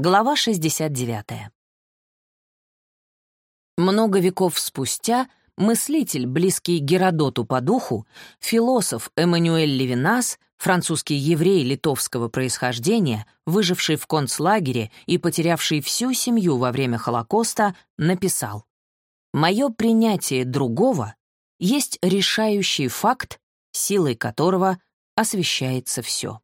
Глава 69. Много веков спустя мыслитель, близкий Геродоту по духу, философ Эммануэль Левинас, французский еврей литовского происхождения, выживший в концлагере и потерявший всю семью во время Холокоста, написал «Мое принятие другого есть решающий факт, силой которого освещается все».